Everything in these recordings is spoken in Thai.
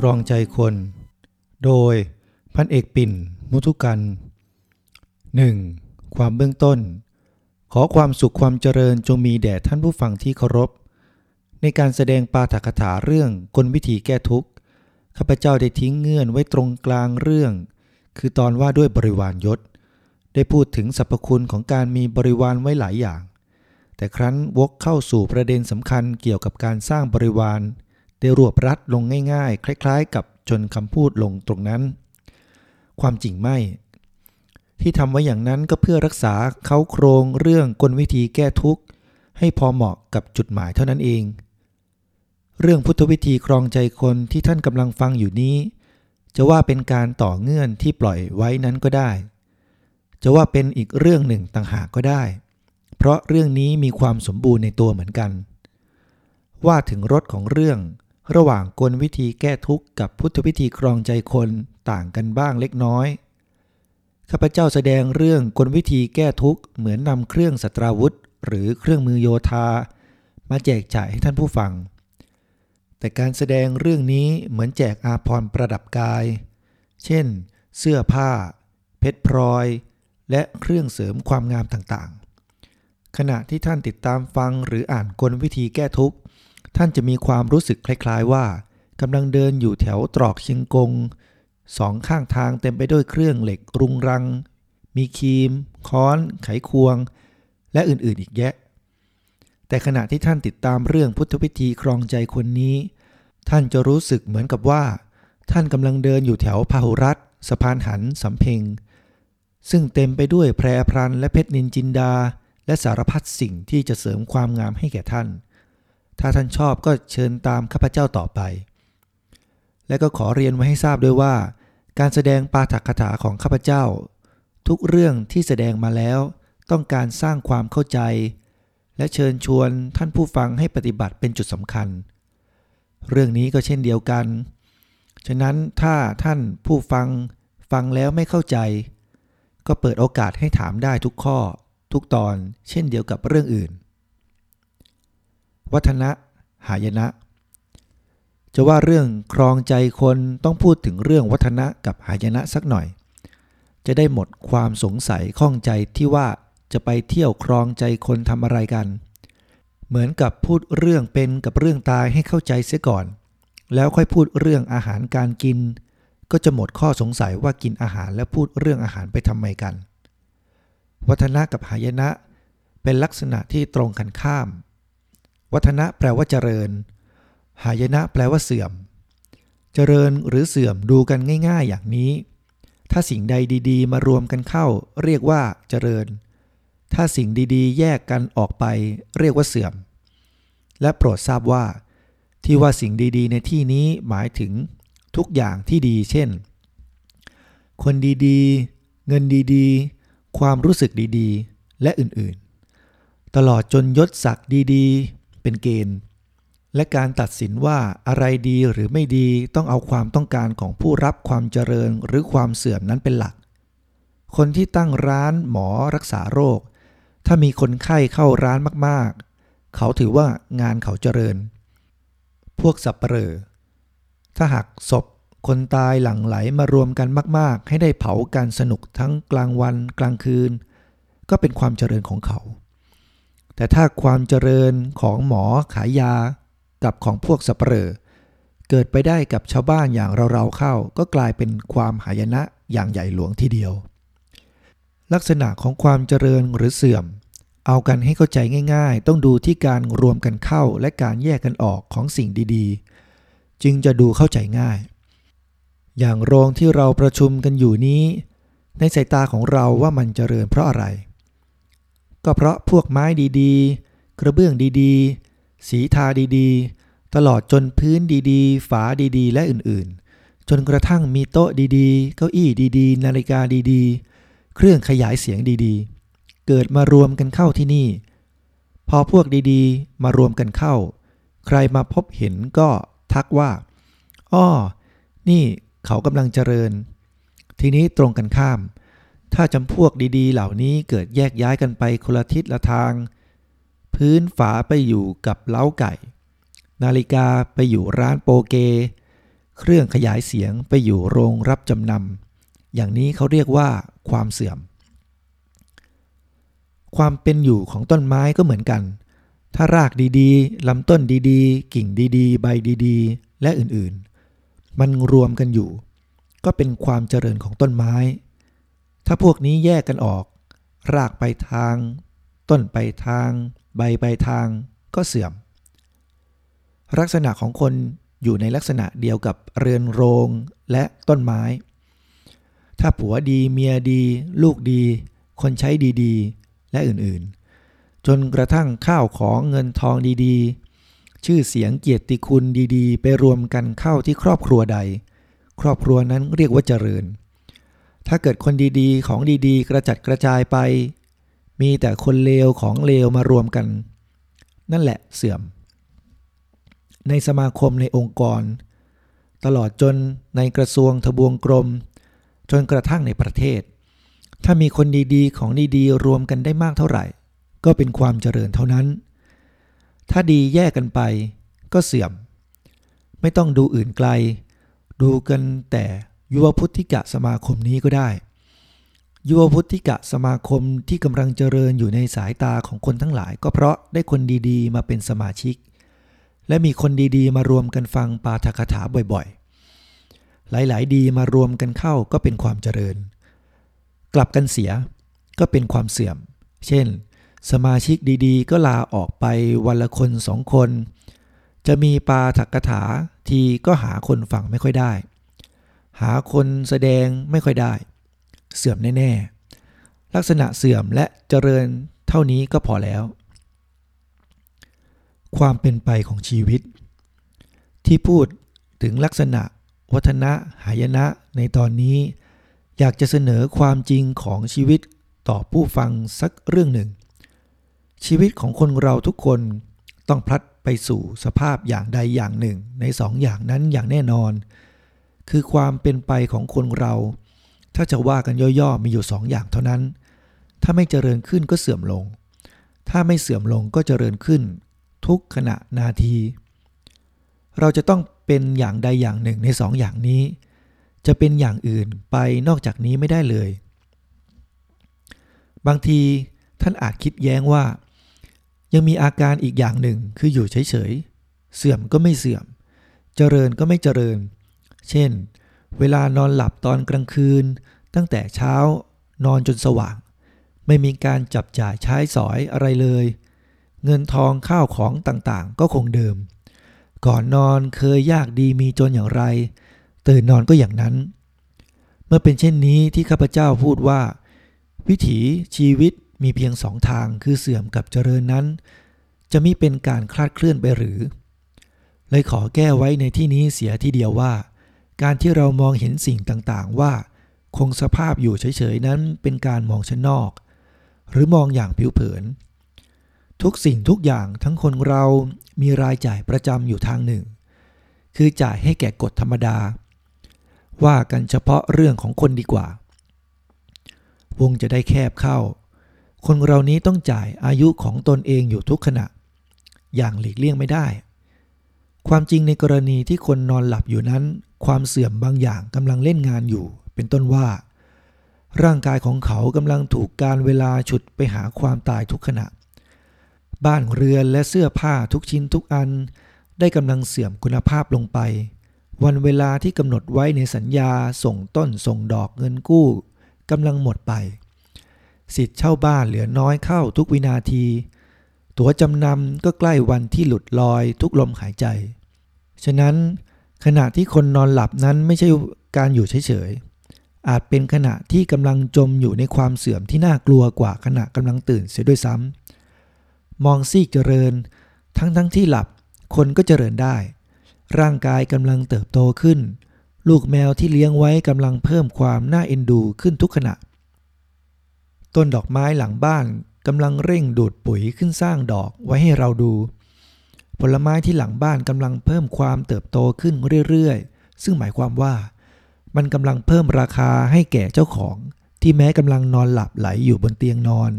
ครองใจคน โดยพันเอกปิ่น มุทุกัน 1. ความเบื้องต้น ขอความสุขความเจริญจงมีแด่ท่านผู้ฟังที่เคารพ ในการแสดงปาฐกถาเรื่องกลวิธีแก้ทุกข์ ข้าพเจ้าได้ทิ้งเงื่อนไว้ตรงกลางเรื่อง คือตอนว่าด้วยบริวารยศ ได้พูดถึงสรรพคุณของการมีบริวารไว้หลายอย่าง แต่ครั้นวกเข้าสู่ประเด็นสำคัญเกี่ยวกับการสร้างบริวาร ได้รวบรัดลงง่ายๆ คล้ายๆ กับจนคำพูดลงตรงนั้น ความจริงไม่ ที่ทำไว้อย่างนั้นก็เพื่อรักษาเขาโครงเรื่องกลวิธีแก้ทุกข์ ให้พอเหมาะกับจุดหมายเท่านั้นเอง เรื่องพุทธวิธีครองใจคนที่ท่านกำลังฟังอยู่นี้ จะว่าเป็นการต่อเงื่อนที่ปล่อยไว้นั้นก็ได้ จะว่าเป็นอีกเรื่องหนึ่งต่างหากก็ได้ เพราะเรื่องนี้มีความสมบูรณ์ในตัวเหมือนกัน ว่าถึงรสของเรื่อง ระหว่างกลวิธีแก้ทุกข์กับพุทธวิธีครองใจคนต่างกันบ้างเล็กน้อย ข้าพเจ้าแสดงเรื่องกลวิธีแก้ทุกข์เหมือนนำเครื่องสตราวุธ หรือเครื่องมือโยธา มาแจกจ่ายให้ท่านผู้ฟัง แต่การแสดงเรื่องนี้เหมือนแจกอาภรณ์ประดับกาย เช่น เสื้อผ้า เพชรพลอย และเครื่องเสริมความงามต่างๆ ขณะที่ท่านติดตามฟังหรืออ่านกลวิธีแก้ทุกข์ ท่านจะมีความรู้สึกคล้ายๆว่ากำลังเดินอยู่แถวตรอกเชียงกงสองข้างทางเต็มไปด้วยเครื่องเหล็กรุงรัง มีครีม ค้อน ไขควง และอื่นๆอีกแยะ แต่ขณะที่ท่านติดตามเรื่องพุทธวิธีครองใจคนนี้ ท่านจะรู้สึกเหมือนกับว่า ท่านกำลังเดินอยู่แถวพาหุรัตสะพานหันสำเพ็ง ซึ่งเต็มไปด้วยแพรพรันและเพชรนินจินดา และสารพัดสิ่งที่จะเสริมความงามให้แก่ท่าน ถ้าท่านชอบก็เชิญตามข้าพเจ้าต่อไป และก็ขอเรียนไว้ให้ทราบด้วยว่า การแสดงปาฐกถาของข้าพเจ้า ทุกเรื่องที่แสดงมาแล้ว ต้องการสร้างความเข้าใจ และเชิญชวนท่านผู้ฟังให้ปฏิบัติเป็นจุดสำคัญ เรื่องนี้ก็เช่นเดียวกัน ฉะนั้นถ้าท่านผู้ฟังฟังแล้วไม่เข้าใจ ก็เปิดโอกาสให้ถามได้ทุกข้อ ทุกตอน เช่นเดียวกับเรื่องอื่น วัฒนะหายนะ จะว่าเรื่องครองใจคนต้องพูดถึงเรื่องวัฒนะกับหายนะสักหน่อย จะได้หมดความสงสัยข้องใจที่ว่าจะไปเที่ยวครองใจคนทำอะไรกัน เหมือนกับพูดเรื่องเป็นกับเรื่องตายให้เข้าใจเสียก่อน แล้วค่อยพูดเรื่องอาหารการกิน ก็จะหมดข้อสงสัยว่ากินอาหารและพูดเรื่องอาหารไปทำไมกัน วัฒนะกับหายนะเป็นลักษณะที่ตรงกันข้าม วัฒนะแปลว่าเจริญ หายนะแปลว่าเสื่อม เจริญหรือเสื่อมดูกันง่ายๆ อย่างนี้ ถ้าสิ่งใดดีๆ มารวมกันเข้า เรียกว่าเจริญ ถ้าสิ่งดีๆ แยกกันออกไป เรียกว่าเสื่อม และโปรดทราบว่า ที่ว่าสิ่งดีๆ ในที่นี้หมายถึงทุกอย่างที่ดี เช่น คนดีๆ เงินดีๆ ความรู้สึกดีๆ และอื่นๆ ตลอดจนยศศักดิ์ดีๆ เป็นเกณฑ์ และการตัดสินว่าอะไรดีหรือไม่ดีต้องเอาความต้องการของผู้รับความเจริญหรือความเสื่อมนั้นเป็นหลัก คนที่ตั้งร้านหมอรักษาโรค ถ้ามีคนไข้เข้าร้านมากๆ เขาถือว่างานเขาเจริญ พวกสับเปลอถ้าหากศพคนตายหลั่งไหลมารวมกันมาก ๆ ให้ได้เผากันสนุกทั้งกลางวันกลางคืน ก็เป็นความเจริญของเขา แต่ถ้าความเจริญของหมอขายยากับของพวกสับเปลอเกิดไปได้กับชาวบ้านอย่างเราๆเข้า ก็กลายเป็นความหายนะอย่างใหญ่หลวงทีเดียว ลักษณะของความเจริญหรือเสื่อม เอากันให้เข้าใจง่ายๆ ต้องดูที่การรวมกันเข้าและการแยกกันออกของสิ่งดีๆ จึงจะดูเข้าใจง่าย อย่างโรงที่เราประชุมกันอยู่นี้ ในสายตาของเราว่ามันเจริญเพราะอะไร ก็เพราะพวกไม้ดีๆ กระเบื้องดีๆ สีทาดีๆ ตลอดจนพื้นดีๆ ฝาดีๆ และอื่นๆ จนกระทั่งมีโต๊ะดีๆ เก้าอี้ดีๆ นาฬิกาดีๆ เครื่องขยายเสียงดีๆ เกิดมารวมกันเข้าที่นี่ พอพวกดีๆ มารวมกันเข้า ใครมาพบเห็นก็ทักว่าอ้อนี่เขากำลังเจริญ ทีนี้ตรงกันข้าม ถ้าจำพวกดีๆ เหล่านี้เกิดแยกย้ายกันไปคนละทิศละทาง พื้นฝาไปอยู่กับเล้าไก่ นาฬิกาไปอยู่ร้านโปเก เครื่องขยายเสียงไปอยู่โรงรับจำนำอย่างนี้เขาเรียกว่าความเสื่อม ความเป็นอยู่ของต้นไม้ก็เหมือนกัน ถ้ารากดีๆลำต้นดีๆ กิ่งดีๆ ใบดีๆ และอื่นๆ มันรวมกันอยู่ ก็เป็นความเจริญของต้นไม้ ถ้าพวกนี้แยกกันออก รากไปทาง ต้นไปทาง ใบไปทางก็เสื่อม ลักษณะของคนอยู่ในลักษณะเดียวกับเรือนโรงและต้นไม้ ถ้าผัวดีเมียดี ลูกดี คนใช้ดีๆ และอื่นๆ จนกระทั่งข้าวของเงินทองดีๆ ชื่อเสียงเกียรติคุณดีๆ ไปรวมกันเข้าที่ครอบครัวใด ครอบครัวนั้นเรียกว่าเจริญ ถ้าเกิดคนดีๆ ของดีๆ กระจัดกระจายไป มีแต่คนเลวของเลวมารวมกัน นั่นแหละเสื่อม ในสมาคมในองค์กร ตลอดจนในกระทรวงทบวงกรม จนกระทั่งในประเทศ ถ้ามีคนดีๆ ของดีๆ รวมกันได้มากเท่าไหร่ ก็เป็นความเจริญเท่านั้น ถ้าดีแยกกันไปก็เสื่อม ไม่ต้องดูอื่นไกล ดูกันแต่ ยุวพุทธิกะสมาคมนี้ก็ได้ ยุวพุทธิกะสมาคมที่กำลังเจริญอยู่ในสายตาของคนทั้งหลาย ก็เพราะได้คนดีๆ มาเป็นสมาชิก และมีคนดีๆ มารวมกันฟังปาฐกถาบ่อยๆ หลายๆ ดีมารวมกันเข้าก็เป็นความเจริญ กลับกันเสียก็เป็นความเสื่อม เช่น สมาชิกดีๆ ก็ลาออกไปวันละคนสองคน จะมีปาฐกถาทีก็หาคนฟังไม่ค่อยได้ หาคนแสดงไม่ค่อยได้ เสื่อมแน่ๆ ลักษณะเสื่อมและเจริญเท่านี้ก็พอแล้ว ความเป็นไปของชีวิต ที่พูดถึงลักษณะวัฒนะหายนะในตอนนี้ อยากจะเสนอความจริงของชีวิตต่อผู้ฟังสักเรื่องหนึ่ง ชีวิตของคนเราทุกคนต้องพลัดไปสู่สภาพอย่างใดอย่างหนึ่งในสองอย่างนั้นอย่างแน่นอน คือความเป็นไปของคนเรา ถ้าจะว่ากันย่อๆมีอยู่สองอย่างเท่านั้น ถ้าไม่เจริญขึ้นก็เสื่อมลง ถ้าไม่เสื่อมลงก็เจริญขึ้น ทุกขณะนาที เราจะต้องเป็นอย่างใดอย่างหนึ่งในสองอย่างนี้ จะเป็นอย่างอื่นไปนอกจากนี้ไม่ได้เลย บางทีท่านอาจคิดแย้งว่า ยังมีอาการอีกอย่างหนึ่งคืออยู่เฉยๆเสื่อมก็ไม่เสื่อม เจริญก็ไม่เจริญเเช่น เวลานอนหลับตอนกลางคืน ตั้งแต่เช้านอนจนสว่าง ไม่มีการจับจ่ายใช้สอยอะไรเลย เงินทองข้าวของต่างๆ ก็คงเดิม ก่อนนอนเคยยากดีมีจนอย่างไร ตื่นนอนก็อย่างนั้น เมื่อเป็นเช่นนี้ที่ข้าพเจ้าพูดว่า วิถีชีวิตมีเพียงสองทางคือเสื่อมกับเจริญนั้น จะมิเป็นการคลาดเคลื่อนไปหรือ เลยขอแก้ไว้ในที่นี้เสียทีเดียวว่า การที่เรามองเห็นสิ่งต่างๆ ว่า คงสภาพอยู่เฉยๆนั้นเป็นการมองชั้นนอก หรือมองอย่างผิวเผิน ทุกสิ่งทุกอย่างทั้งคนเรามีรายจ่ายประจำอยู่ทางหนึ่ง คือจ่ายให้แก่กฎธรรมดา ว่ากันเฉพาะเรื่องของคนดีกว่า วงจะได้แคบเข้า คนเรานี้ต้องจ่ายอายุของตนเองอยู่ทุกขณะ อย่างหลีกเลี่ยงไม่ได้ ความจริงในกรณีที่คนนอนหลับอยู่นั้น ความเสื่อมบางอย่างกำลังเล่นงานอยู่ เป็นต้นว่า ร่างกายของเขากำลังถูกการเวลาฉุดไปหาความตายทุกขณะ บ้านเรือนและเสื้อผ้าทุกชิ้นทุกอัน ได้กำลังเสื่อมคุณภาพลงไป วันเวลาที่กำหนดไว้ในสัญญาส่งต้นส่งดอกเงินกู้กำลังหมดไป สิทธิ์เช่าบ้านเหลือน้อยเข้าทุกวินาที ตั๋วจำนำก็ใกล้วันที่หลุดลอยทุกลมหายใจ ฉะนั้น ขณะที่คนนอนหลับนั้นไม่ใช่การอยู่เฉยๆ อาจเป็นขณะที่กำลังจมอยู่ในความเสื่อมที่น่ากลัวกว่าขณะกำลังตื่นเสียด้วยซ้ำมองซีกเจริญ ทั้งทั้งที่หลับคนก็เจริญได้ ร่างกายกำลังเติบโตขึ้น ลูกแมวที่เลี้ยงไว้กำลังเพิ่มความน่าเอ็นดูขึ้นทุกขณะ ต้นดอกไม้หลังบ้านกำลังเร่งดูดปุ๋ยขึ้นสร้างดอกไว้ให้เราดู ผลไม้ที่หลังบ้านกำลังเพิ่มความเติบโตขึ้นเรื่อยๆ ซึ่งหมายความว่า มันกำลังเพิ่มราคาให้แก่เจ้าของ ที่แม้กำลังนอนหลับไหลอยู่บนเตียงนอน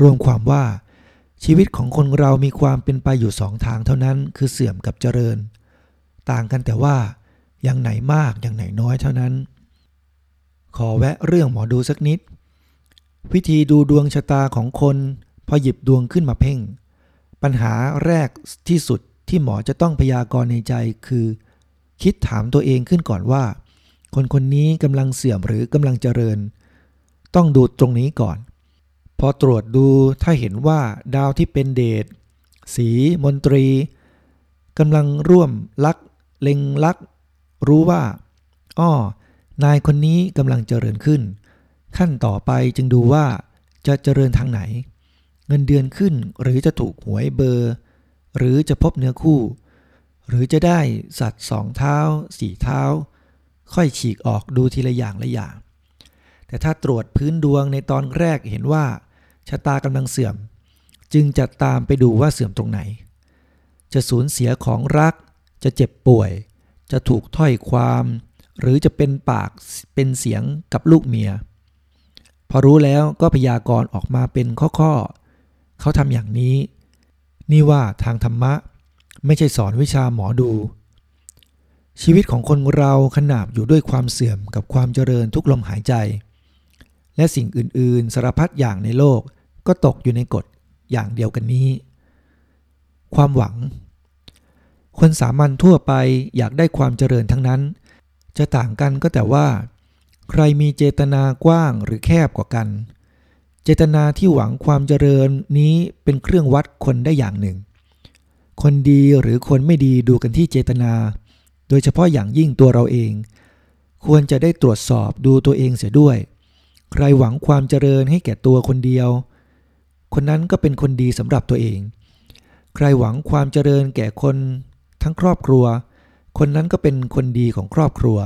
รวมความว่า ชีวิตของคนเรามีความเป็นไปอยู่สองทางเท่านั้นคือเสื่อมกับเจริญ ต่างกันแต่ว่า อย่างไหนมากอย่างไหนน้อยเท่านั้น ขอแวะเรื่องหมอดูสักนิด วิธีดูดวงชะตาของคน พอหยิบดวงขึ้นมาเพ่ง ปัญหาแรกที่สุดที่หมอจะต้องพยากรณ์ในใจคือ คิดถามตัวเองขึ้นก่อนว่า คนคนนี้กำลังเสื่อมหรือกำลังเจริญ ต้องดูตรงนี้ก่อน พอตรวจดูถ้าเห็นว่าดาวที่เป็นเดชสีมนตรีกำลังร่วมลัก เล็งลัก รู้ว่าอ้อนายคนนี้กำลังเจริญขึ้น ขั้นต่อไปจึงดูว่าจะเจริญทางไหน เงินเดือนขึ้นหรือจะถูกหวยเบอร์ หรือจะพบเนื้อคู่ หรือจะได้สัตว์สองเท้าสี่เท้า ค่อยฉีกออกดูทีละอย่างละอย่าง แต่ถ้าตรวจพื้นดวงในตอนแรกเห็นว่าชะตากำลังเสื่อม จึงจะตามไปดูว่าเสื่อมตรงไหน จะสูญเสียของรัก จะเจ็บป่วย จะถูกถ้อยความ หรือจะเป็นปากเป็นเสียงกับลูกเมีย พอรู้แล้วก็พยากรณ์ออกมาเป็นข้อๆ เขาทำอย่างนี้ นี่ว่าทางธรรมะ ไม่ใช่สอนวิชาหมอดู ชีวิตของคนเราขนาบอยู่ด้วยความเสื่อมกับความเจริญทุกลมหายใจ และสิ่งอื่น ๆ สารพัดอย่างในโลกก็ตกอยู่ในกฎอย่างเดียวกันนี้ ความหวัง คนสามัญทั่วไปอยากได้ความเจริญทั้งนั้น จะต่างกันก็แต่ว่า ใครมีเจตนากว้างหรือแคบกว่ากัน เจตนาที่หวังความเจริญนี้เป็นเครื่องวัดคนได้อย่างหนึ่ง คนดีหรือคนไม่ดีดูกันที่เจตนา โดยเฉพาะอย่างยิ่งตัวเราเอง ควรจะได้ตรวจสอบดูตัวเองเสียด้วย ใครหวังความเจริญให้แก่ตัวคนเดียว คนนั้นก็เป็นคนดีสำหรับตัวเอง ใครหวังความเจริญแก่คนทั้งครอบครัว คนนั้นก็เป็นคนดีของครอบครัว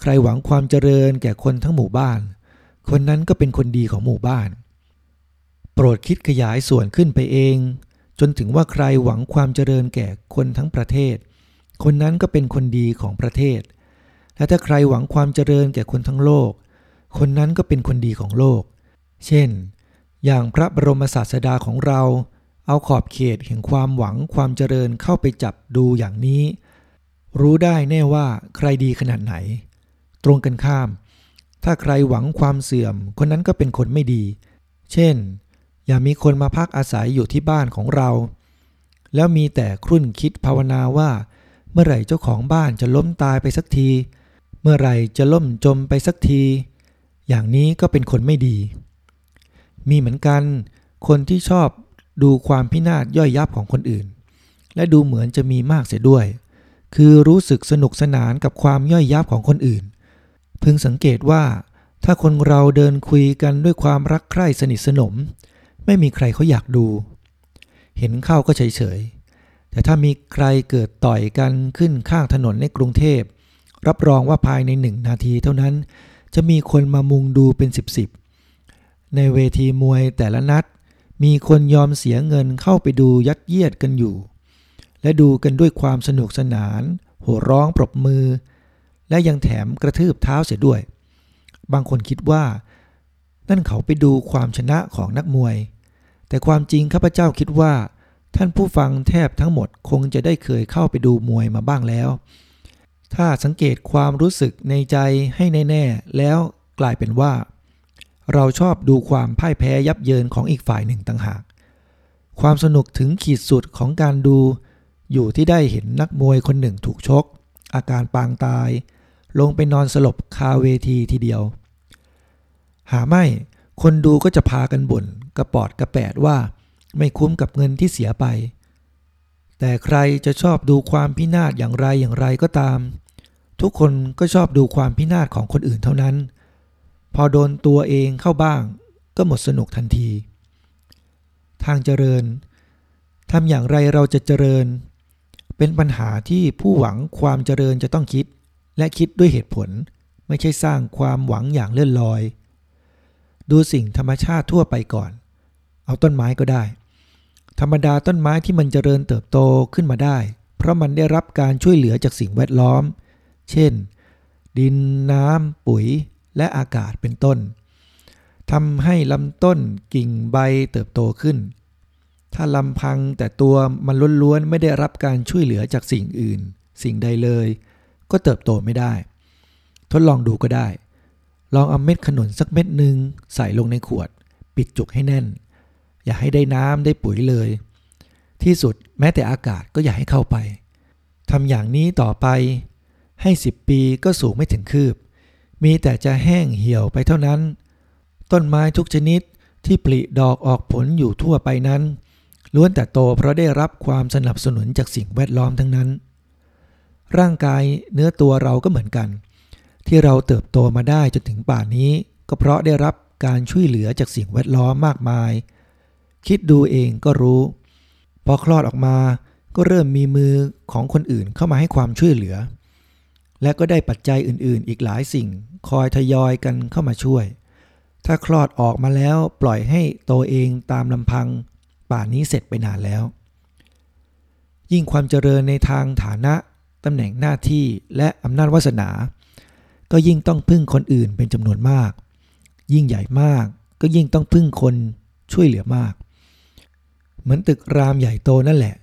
ใครหวังความเจริญแก่คนทั้งหมู่บ้าน คนนั้นก็เป็นคนดีของหมู่บ้าน โปรดคิดขยายส่วนขึ้นไปเอง จนถึงว่าใครหวังความเจริญแก่คนทั้งประเทศ คนนั้นก็เป็นคนดีของประเทศ และถ้าใครหวังความเจริญแก่คนทั้งโลก คนนั้นก็เป็นคนดีของโลก เช่น อย่างพระบรมศาสดาของเรา เอาขอบเขตแห่งความหวังความเจริญเข้าไปจับดูอย่างนี้ รู้ได้แน่ว่าใครดีขนาดไหน ตรงกันข้าม ถ้าใครหวังความเสื่อม คนนั้นก็เป็นคนไม่ดี เช่น อย่ามีคนมาพักอาศัยอยู่ที่บ้านของเรา แล้วมีแต่ครุ่นคิดภาวนาว่า เมื่อไหร่เจ้าของบ้านจะล้มตายไปสักที เมื่อไหร่จะล่มจมไปสักที อย่างนี้ก็เป็นคนไม่ดี มีเหมือนกัน คนที่ชอบดูความพินาศย่อยยับของคนอื่น และดูเหมือนจะมีมากเสียด้วย คือรู้สึกสนุกสนานกับความย่อยยับของคนอื่น พึงสังเกตว่า ถ้าคนเราเดินคุยกันด้วยความรักใคร่สนิทสนม ไม่มีใครเขาอยากดู เห็นเข้าก็เฉยๆแต่ถ้ามีใครเกิดต่อยกันขึ้นข้างถนนในกรุงเทพ รับรองว่าภายในหนึ่งนาทีเท่านั้น จะมีคนมามุงดูเป็นสิบสิบในเวทีมวยแต่ละนัด มีคนยอมเสียเงินเข้าไปดูยัดเยียดกันอยู่ และดูกันด้วยความสนุกสนาน โห่ร้องปรบมือ และยังแถมกระทืบเท้าเสียด้วย บางคนคิดว่า นั่นเขาไปดูความชนะของนักมวย แต่ความจริงข้าพเจ้าคิดว่า ท่านผู้ฟังแทบทั้งหมดคงจะได้เคยเข้าไปดูมวยมาบ้างแล้ว ถ้าสังเกตความรู้สึกในใจให้แน่ๆแล้วกลายเป็นว่า เราชอบดูความพ่ายแพ้ยับเยินของอีกฝ่ายหนึ่งต่างหาก ความสนุกถึงขีดสุดของการดูอยู่ที่ได้เห็นนักมวยคนหนึ่งถูกชก อาการปางตาย ลงไปนอนสลบคาเวทีทีเดียว หาไม่คนดูก็จะพากันบ่นกระปอดกระแปดว่าไม่คุ้มกับเงินที่เสียไป แต่ใครจะชอบดูความพินาศอย่างไรอย่างไรก็ตาม ทุกคนก็ชอบดูความพินาศของคนอื่นเท่านั้น พอโดนตัวเองเข้าบ้าง ก็หมดสนุกทันที ทางเจริญทำอย่างไรเราจะเจริญ เป็นปัญหาที่ผู้หวังความเจริญจะต้องคิด และคิดด้วยเหตุผลไม่ใช่สร้างความหวังอย่างเลื่อนลอย ดูสิ่งธรรมชาติทั่วไปก่อน เอาต้นไม้ก็ได้ ธรรมดาต้นไม้ที่มันเจริญเติบโตขึ้นมาได้ เพราะมันได้รับการช่วยเหลือจากสิ่งแวดล้อม เช่น ดินน้ำปุ๋ยและอากาศเป็นต้นทำให้ลำต้นกิ่งใบเติบโตขึ้น ถ้าลำพังแต่ตัวมันล้วนๆไม่ได้รับการช่วยเหลือจากสิ่งอื่น สิ่งใดเลย ก็เติบโตไม่ได้ ทดลองดูก็ได้ ลองเอาเม็ดขนุนสักเม็ดหนึ่งใส่ลงในขวด ปิดจุกให้แน่น อย่าให้ได้น้ำได้ปุ๋ยเลย ที่สุดแม้แต่อากาศก็อย่าให้เข้าไปทำอย่างนี้ต่อไป ให้10ปีก็สูงไม่ถึงคืบ มีแต่จะแห้งเหี่ยวไปเท่านั้น ต้นไม้ทุกชนิดที่ปลิดอกออกผลอยู่ทั่วไปนั้นล้วนแต่โตเพราะได้รับความสนับสนุนจากสิ่งแวดล้อมทั้งนั้น ร่างกายเนื้อตัวเราก็เหมือนกัน ที่เราเติบโตมาได้จนถึงป่านนี้ ก็เพราะได้รับการช่วยเหลือจากสิ่งแวดล้อมมากมาย คิดดูเองก็รู้ พอคลอดออกมาก็เริ่มมีมือของคนอื่นเข้ามาให้ความช่วยเหลือ และก็ได้ปัจจัยอื่นๆ อีกหลายสิ่ง คอยทยอยกันเข้ามาช่วย ถ้าคลอดออกมาแล้วปล่อยให้โตเองตามลำพัง ป่านนี้เสร็จไปนานแล้ว ยิ่งความเจริญในทางฐานะ ตำแหน่งหน้าที่และอำนาจวาสนา ก็ยิ่งต้องพึ่งคนอื่นเป็นจำนวนมาก ยิ่งใหญ่มากก็ยิ่งต้องพึ่งคนช่วยเหลือมาก เหมือนตึกรามใหญ่โตนั่นแหละ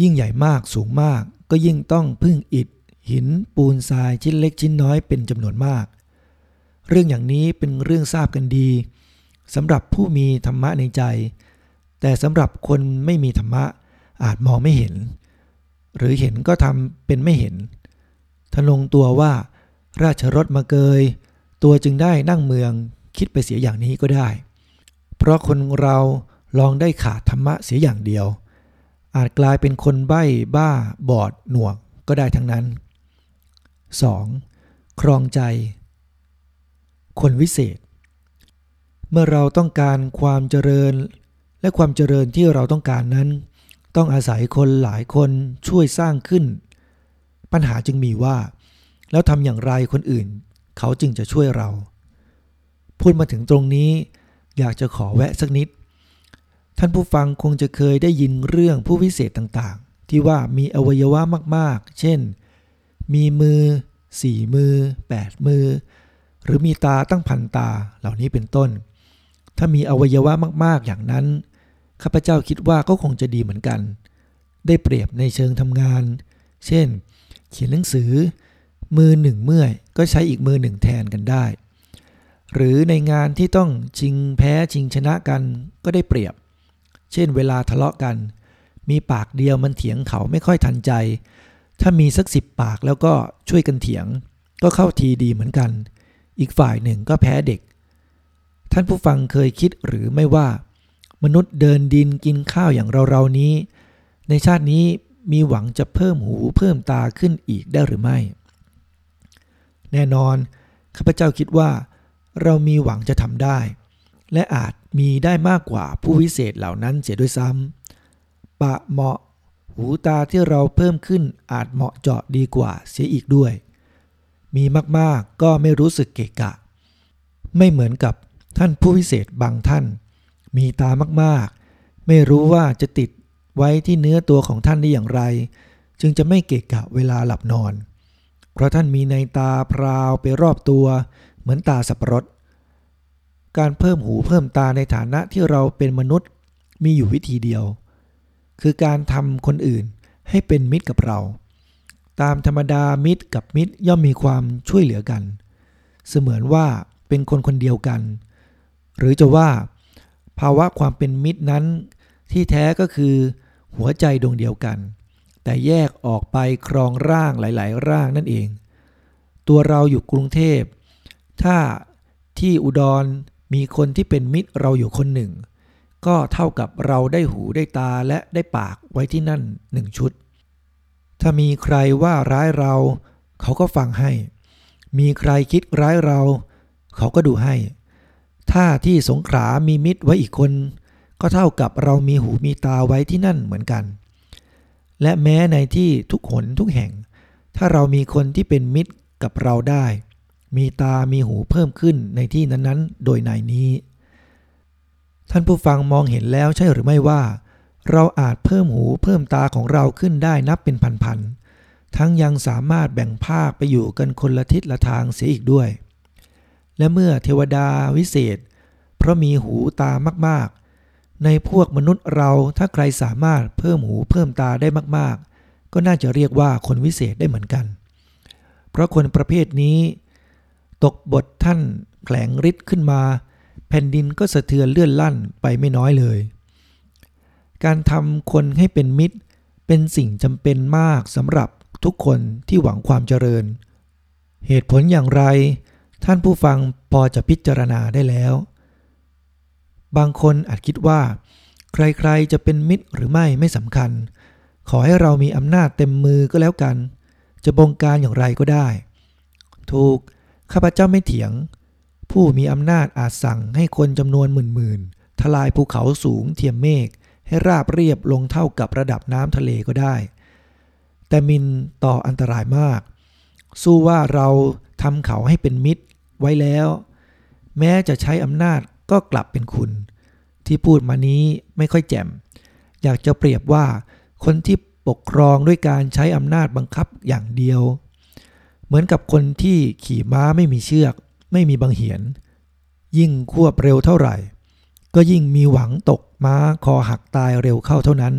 ยิ่งใหญ่มากสูงมาก ก็ยิ่งต้องพึ่งอิฐ หินปูนทรายชิ้นเล็กชิ้นน้อยเป็นจำนวนมาก เรื่องอย่างนี้เป็นเรื่องทราบกันดีสำหรับผู้มีธรรมะในใจ แต่สำหรับคนไม่มีธรรมะอาจมองไม่เห็น หรือเห็นก็ทำเป็นไม่เห็นทนงตัวว่า ราชรถมาเกย ตัวจึงได้นั่งเมืองคิดไปเสียอย่างนี้ก็ได้ เพราะคนเราลองได้ขาดธรรมะเสียอย่างเดียว อาจกลายเป็นคนใบ้บ้าบอดหนวกก็ได้ทั้งนั้น 2. ครองใจ คนวิเศษ เมื่อเราต้องการความเจริญ และความเจริญที่เราต้องการนั้น ต้องอาศัยคนหลายคนช่วยสร้างขึ้น ปัญหาจึงมีว่า แล้วทำอย่างไรคนอื่น เขาจึงจะช่วยเรา พูดมาถึงตรงนี้ อยากจะขอแวะสักนิด ท่านผู้ฟังคงจะเคยได้ยินเรื่องผู้วิเศษต่างๆ ที่ว่ามีอวัยวะมากๆ เช่น มีมือสี่มือแปดมือ หรือมีตาตั้งพันตาเหล่านี้เป็นต้น ถ้ามีอวัยวะมากๆอย่างนั้น ข้าพเจ้าคิดว่าก็คงจะดีเหมือนกัน ได้เปรียบในเชิงทำงาน เช่น เขียนหนังสือ มือหนึ่งเมื่อยก็ใช้อีกมือหนึ่งแทนกันได้ หรือในงานที่ต้องชิงแพ้ชิงชนะกันก็ได้เปรียบ เช่น เวลาทะเลาะกัน มีปากเดียวมันเถียงเขาไม่ค่อยทันใจ ถ้ามีสักสิบปากแล้วก็ช่วยกันเถียง ก็เข้าทีดีเหมือนกัน อีกฝ่ายหนึ่งก็แพ้เด็ก ท่านผู้ฟังเคยคิดหรือไม่ว่า มนุษย์เดินดินกินข้าวอย่างเราๆนี้ ในชาตินี้มีหวังจะเพิ่มหูเพิ่มตาขึ้นอีกได้หรือไม่ แน่นอนข้าพเจ้าคิดว่า เรามีหวังจะทำได้ และอาจมีได้มากกว่าผู้วิเศษเหล่านั้นเสียด้วยซ้ำปะเหมาะหูตาที่เราเพิ่มขึ้นอาจเหมาะเจาะดีกว่าเสียอีกด้วย มีมากๆก็ไม่รู้สึกเกะกะ ไม่เหมือนกับท่านผู้วิเศษบางท่าน มีตามากๆ ไม่รู้ว่าจะติดไว้ที่เนื้อตัวของท่านได้อย่างไร จึงจะไม่เกะกะเวลาหลับนอน เพราะท่านมีในตาพราวไปรอบตัว เหมือนตาสับปะรด การเพิ่มหูเพิ่มตาในฐานะที่เราเป็นมนุษย์มีอยู่วิธีเดียว คือการทำคนอื่นให้เป็นมิตรกับเรา ตามธรรมดามิตรกับมิตรย่อมมีความช่วยเหลือกัน เสมือนว่าเป็นคนคนเดียวกัน หรือจะว่า ภาวะความเป็นมิตรนั้น ที่แท้ก็คือ หัวใจดวงเดียวกัน แต่แยกออกไปครองร่างหลาย ๆ ร่างนั่นเอง ตัวเราอยู่กรุงเทพ ถ้าที่อุดรมีคนที่เป็นมิตรเราอยู่คนหนึ่ง ก็เท่ากับเราได้หูได้ตาและได้ปากไว้ที่นั่นหนึ่งชุด ถ้ามีใครว่าร้ายเรา เขาก็ฟังให้ มีใครคิดร้ายเรา เขาก็ดูให้ ถ้าที่สงขลามีมิตรไว้อีกคน ก็เท่ากับเรามีหูมีตาไว้ที่นั่นเหมือนกัน และแม้ในที่ทุกหนทุกแห่ง ถ้าเรามีคนที่เป็นมิตรกับเราได้ มีตามีหูเพิ่มขึ้นในที่นั้นๆ โดยในนี้ ท่านผู้ฟังมองเห็นแล้วใช่หรือไม่ว่า เราอาจเพิ่มหูเพิ่มตาของเราขึ้นได้นับเป็นพันๆทั้งยังสามารถแบ่งภาคไปอยู่กันคนละทิศละทางเสียอีกด้วย และเมื่อเทวดาวิเศษ เพราะมีหูตามากๆ ในพวกมนุษย์เราถ้าใครสามารถเพิ่มหูเพิ่มตาได้มากๆ ก็น่าจะเรียกว่าคนวิเศษได้เหมือนกัน เพราะคนประเภทนี้ ตกบทท่านแขลงฤทธิ์ขึ้นมา แผ่นดินก็สะเทือนเลื่อนลั่นไปไม่น้อยเลย การทำคนให้เป็นมิตรเป็นสิ่งจำเป็นมากสำหรับทุกคนที่หวังความเจริญ เหตุผลอย่างไร ท่านผู้ฟังพอจะพิจารณาได้แล้ว บางคนอาจคิดว่า ใครๆจะเป็นมิตรหรือไม่ไม่สำคัญ ขอให้เรามีอำนาจเต็มมือก็แล้วกัน จะบงการอย่างไรก็ได้ ถูกข้าพเจ้าไม่เถียง ผู้มีอำนาจอาจสั่งให้คนจำนวนหมื่นๆทลายภูเขาสูงเทียมเมฆให้ราบเรียบลงเท่ากับระดับน้ำทะเลก็ได้ แต่มินต่ออันตรายมาก สู้ว่าเราทำเขาให้เป็นมิตร ไว้แล้ว แม้จะใช้อำนาจก็กลับเป็นคุณ ที่พูดมานี้ไม่ค่อยแจ่ม อยากจะเปรียบว่าคนที่ปกครองด้วยการใช้อำนาจบังคับอย่างเดียว เหมือนกับคนที่ขี่ม้าไม่มีเชือก ไม่มีบังเหียน ยิ่งควบเร็วเท่าไหร่ ก็ยิ่งมีหวังตกม้าคอหักตายเร็วเข้าเท่านั้น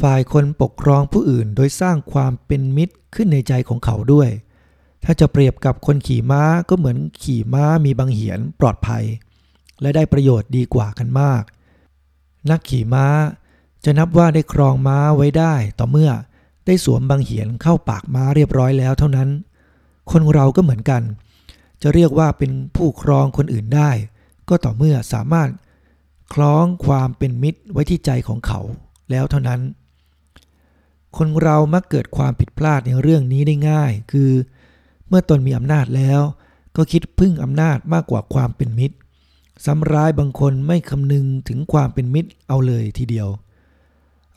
ฝ่ายคนปกครองผู้อื่นโดยสร้างความเป็นมิตรขึ้นในใจของเขาด้วย ถ้าจะเปรียบกับคนขี่ม้าก็เหมือนขี่ม้ามีบังเหียนปลอดภัย และได้ประโยชน์ดีกว่ากันมาก นักขี่ม้าจะนับว่าได้ครองม้าไว้ได้ต่อเมื่อได้สวมบังเหียนเข้าปากม้าเรียบร้อยแล้วเท่านั้น คนเราก็เหมือนกัน จะเรียกว่าเป็นผู้ครองคนอื่นได้ ก็ต่อเมื่อสามารถคล้องความเป็นมิตรไว้ที่ใจของเขาแล้วเท่านั้น คนเรามักเกิดความผิดพลาดในเรื่องนี้ได้ง่าย คือเมื่อตนมีอำนาจแล้ว ก็คิดพึ่งอำนาจมากกว่าความเป็นมิตรซ้ำร้ายบางคนไม่คำนึงถึงความเป็นมิตรเอาเลยทีเดียว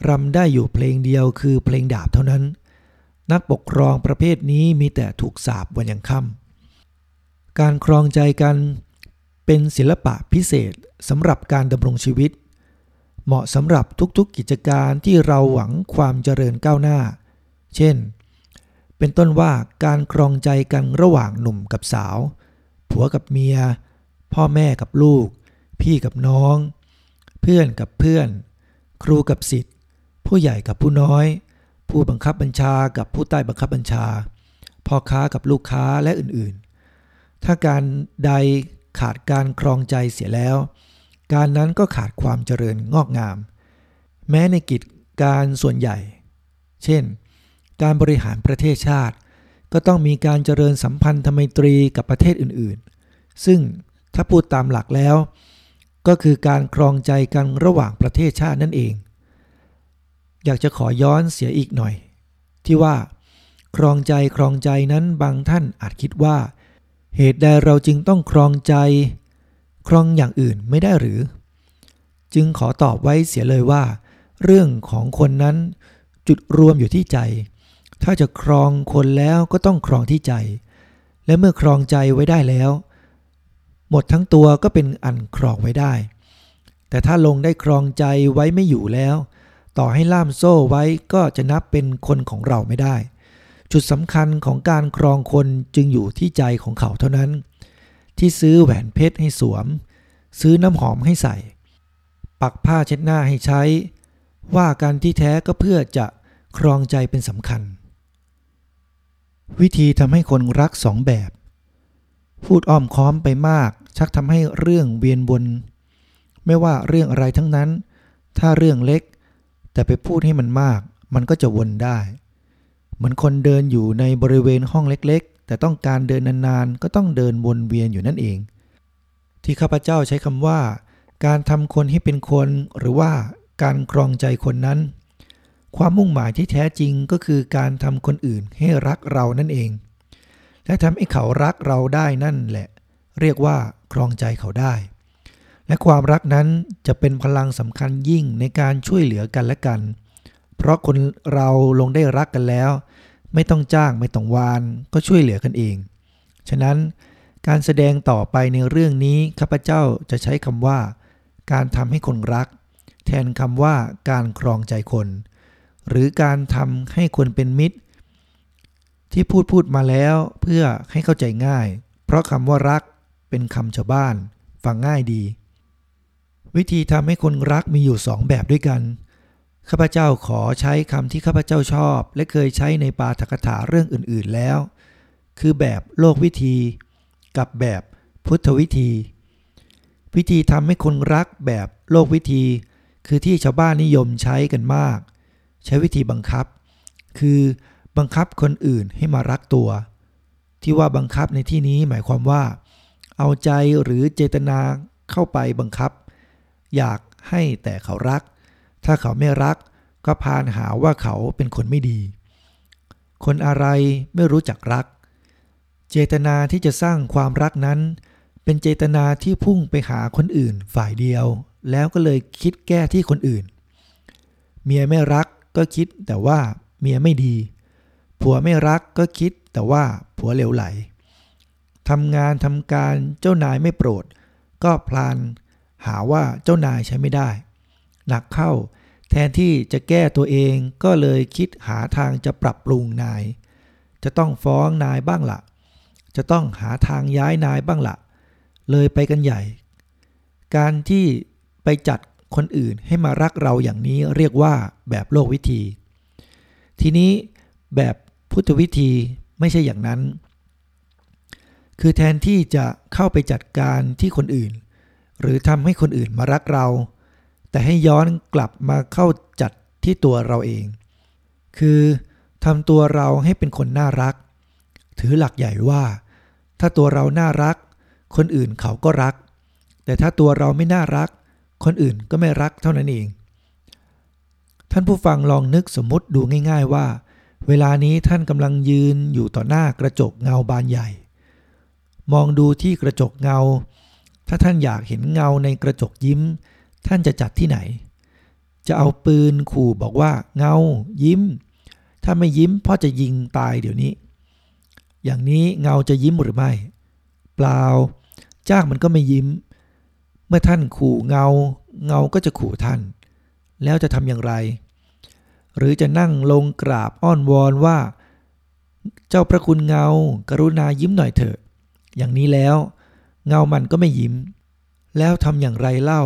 รำได้อยู่เพลงเดียวคือเพลงดาบเท่านั้น นักปกครองประเภทนี้มีแต่ถูกสาบวันยังค่ำการครองใจกันเป็นศิลปะพิเศษสำหรับการดำรงชีวิต เหมาะสำหรับทุกๆกิจการที่เราหวังความเจริญก้าวหน้า เช่น เป็นต้นว่าการครองใจกันระหว่างหนุ่มกับสาว ผัวกับเมีย พ่อแม่กับลูก พี่กับน้อง เพื่อนกับเพื่อน ครูกับสิทธิ์ ผู้ใหญ่กับผู้น้อย ผู้บังคับบัญชากับผู้ใต้บังคับบัญชา พ่อค้ากับลูกค้าและอื่นๆ ถ้าการใดขาดการครองใจเสียแล้ว การนั้นก็ขาดความเจริญงอกงาม แม้ในกิจการส่วนใหญ่ เช่น การบริหารประเทศชาติ ก็ต้องมีการเจริญสัมพันธไมตรีกับประเทศอื่นๆ ซึ่งถ้าพูดตามหลักแล้ว ก็คือการครองใจกันระหว่างประเทศชาตินั่นเอง อยากจะขอย้อนเสียอีกหน่อย ที่ว่า ครองใจครองใจนั้นบางท่านอาจคิดว่า เหตุใดเราจึงต้องครองใจ ครองอย่างอื่นไม่ได้หรือ จึงขอตอบไว้เสียเลยว่า เรื่องของคนนั้นจุดรวมอยู่ที่ใจ ถ้าจะครองคนแล้วก็ต้องครองที่ใจ และเมื่อครองใจไว้ได้แล้ว หมดทั้งตัวก็เป็นอันครองไว้ได้ แต่ถ้าลงได้ครองใจไว้ไม่อยู่แล้ว ต่อให้ล่ามโซ่ไว้ก็จะนับเป็นคนของเราไม่ได้ จุดสำคัญของการครองคนจึงอยู่ที่ใจของเขาเท่านั้น ที่ซื้อแหวนเพชรให้สวม ซื้อน้ำหอมให้ใส่ ปักผ้าเช็ดหน้าให้ใช้ ว่าการที่แท้ก็เพื่อจะครองใจเป็นสำคัญ วิธีทำให้คนรักสองแบบ พูดอ้อมค้อมไปมาก ชักทำให้เรื่องเวียนวนไม่ว่าเรื่องอะไรทั้งนั้น ถ้าเรื่องเล็ก แต่ไปพูดให้มันมาก มันก็จะวนได้ เหมือนคนเดินอยู่ในบริเวณห้องเล็กๆ แต่ต้องการเดินนานๆ ก็ต้องเดินวนเวียนอยู่นั่นเอง ที่ข้าพเจ้าใช้คำว่า การทำคนให้เป็นคนหรือว่าการครองใจคนนั้น ความมุ่งหมายที่แท้จริงก็คือการทำคนอื่นให้รักเรานั่นเอง และทำให้เขารักเราได้นั่นแหละ เรียกว่าครองใจเขาได้ และความรักนั้นจะเป็นพลังสำคัญยิ่งในการช่วยเหลือกันและกัน เพราะคนเราลงได้รักกันแล้ว ไม่ต้องจ้างไม่ต้องวานก็ช่วยเหลือกันเอง ฉะนั้นการแสดงต่อไปในเรื่องนี้ข้าพเจ้าจะใช้คำว่า การทำให้คนรัก แทนคำว่าการครองใจคน หรือการทำให้คนเป็นมิตร ที่พูดพูดมาแล้วเพื่อให้เข้าใจง่าย เพราะคำว่ารักเป็นคำชาวบ้าน ฟังง่ายดี วิธีทำให้คนรักมีอยู่สองแบบด้วยกันข้าพเจ้าขอใช้คำที่ข้าพเจ้าชอบ และเคยใช้ในปาฐกถาเรื่องอื่น ๆแล้ว คือแบบโลกวิธี กับแบบพุทธวิธี วิธีทำให้คนรักแบบโลกวิธี คือที่ชาวบ้านนิยมใช้กันมาก ใช้วิธีบังคับ คือบังคับคนอื่นให้มารักตัว ที่ว่าบังคับในที่นี้หมายความว่า เอาใจหรือเจตนาเข้าไปบังคับ อยากให้แต่เขารัก ถ้าเขาไม่รักก็พานหาว่าเขาเป็นคนไม่ดี คนอะไรไม่รู้จักรัก เจตนาที่จะสร้างความรักนั้น เป็นเจตนาที่พุ่งไปหาคนอื่นฝ่ายเดียว แล้วก็เลยคิดแก้ที่คนอื่น เมียไม่รัก ก็คิดแต่ว่าเมียไม่ดี ผัวไม่รักก็คิดแต่ว่าผัวเหลวไหลทำงานทำการเจ้านายไม่โปรด ก็พลานหาว่าเจ้านายใช้ไม่ได้ หนักเข้า แทนที่จะแก้ตัวเองก็เลยคิดหาทางจะปรับปรุงนาย จะต้องฟ้องนายบ้างละ่ะ จะต้องหาทางย้ายนายบ้างละ่ะ เลยไปกันใหญ่ การที่ไปจัด คนอื่นให้มารักเราอย่างนี้เรียกว่าแบบโลกวิธี ทีนี้แบบพุทธวิธีไม่ใช่อย่างนั้น คือแทนที่จะเข้าไปจัดการที่คนอื่น หรือทำให้คนอื่นมารักเรา แต่ให้ย้อนกลับมาเข้าจัดที่ตัวเราเอง คือทำตัวเราให้เป็นคนน่ารัก ถือหลักใหญ่ว่า ถ้าตัวเราน่ารัก คนอื่นเขาก็รัก แต่ถ้าตัวเราไม่น่ารัก คนอื่นก็ไม่รักเท่านั้นเอง ท่านผู้ฟังลองนึกสมมติดูง่าย ๆว่า เวลานี้ท่านกำลังยืนอยู่ต่อหน้ากระจกเงาบานใหญ่ มองดูที่กระจกเงา ถ้าท่านอยากเห็นเงาในกระจกยิ้ม ท่านจะจัดที่ไหน จะเอาปืนขู่บอกว่าเงายิ้ม ถ้าไม่ยิ้มพ่อจะยิงตายเดี๋ยวนี้ อย่างนี้เงาจะยิ้มหรือไม่ เปล่า จ้างมันก็ไม่ยิ้มเมื่อท่านขู่เงา เงาก็จะขู่ท่าน แล้วจะทำอย่างไร หรือจะนั่งลงกราบอ้อนวอนว่า เจ้าพระคุณเงา กรุณายิ้มหน่อยเถอะ อย่างนี้แล้ว เงามันก็ไม่ยิ้ม แล้วทำอย่างไรเล่า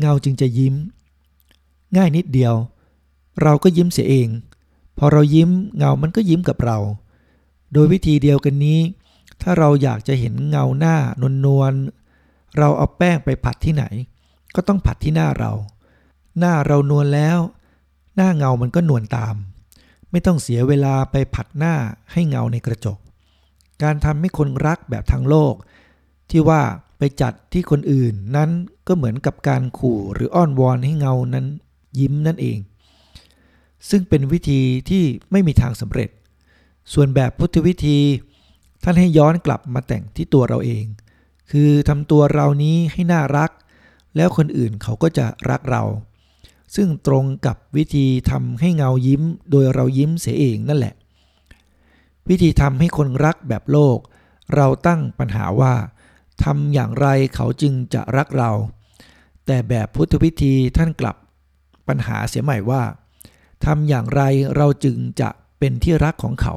เงาจึงจะยิ้ม ง่ายนิดเดียว เราก็ยิ้มเสียเอง พอเรายิ้มเงามันก็ยิ้มกับเรา โดยวิธีเดียวกันนี้ ถ้าเราอยากจะเห็นเงาหน้านวลนวล เราเอาแป้งไปผัดที่ไหน ก็ต้องผัดที่หน้าเรา หน้าเรานวลแล้ว หน้าเงามันก็นวลตาม ไม่ต้องเสียเวลาไปผัดหน้าให้เงาในกระจก การทำให้คนรักแบบทางโลก ที่ว่าไปจัดที่คนอื่นนั้นก็เหมือนกับการขู่หรืออ้อนวอนให้เงานั้นยิ้มนั่นเอง ซึ่งเป็นวิธีที่ไม่มีทางสำเร็จ ส่วนแบบพุทธวิธี ท่านให้ย้อนกลับมาแต่งที่ตัวเราเอง คือทำตัวเรานี้ให้น่ารัก แล้วคนอื่นเขาก็จะรักเรา ซึ่งตรงกับวิธีทำให้เงายิ้ม โดยเรายิ้มเสียเองนั่นแหละ วิธีทำให้คนรักแบบโลก เราตั้งปัญหาว่าทำอย่างไรเขาจึงจะรักเรา แต่แบบพุทธวิธีท่านกลับปัญหาเสียใหม่ว่าทำอย่างไรเราจึงจะเป็นที่รักของเขา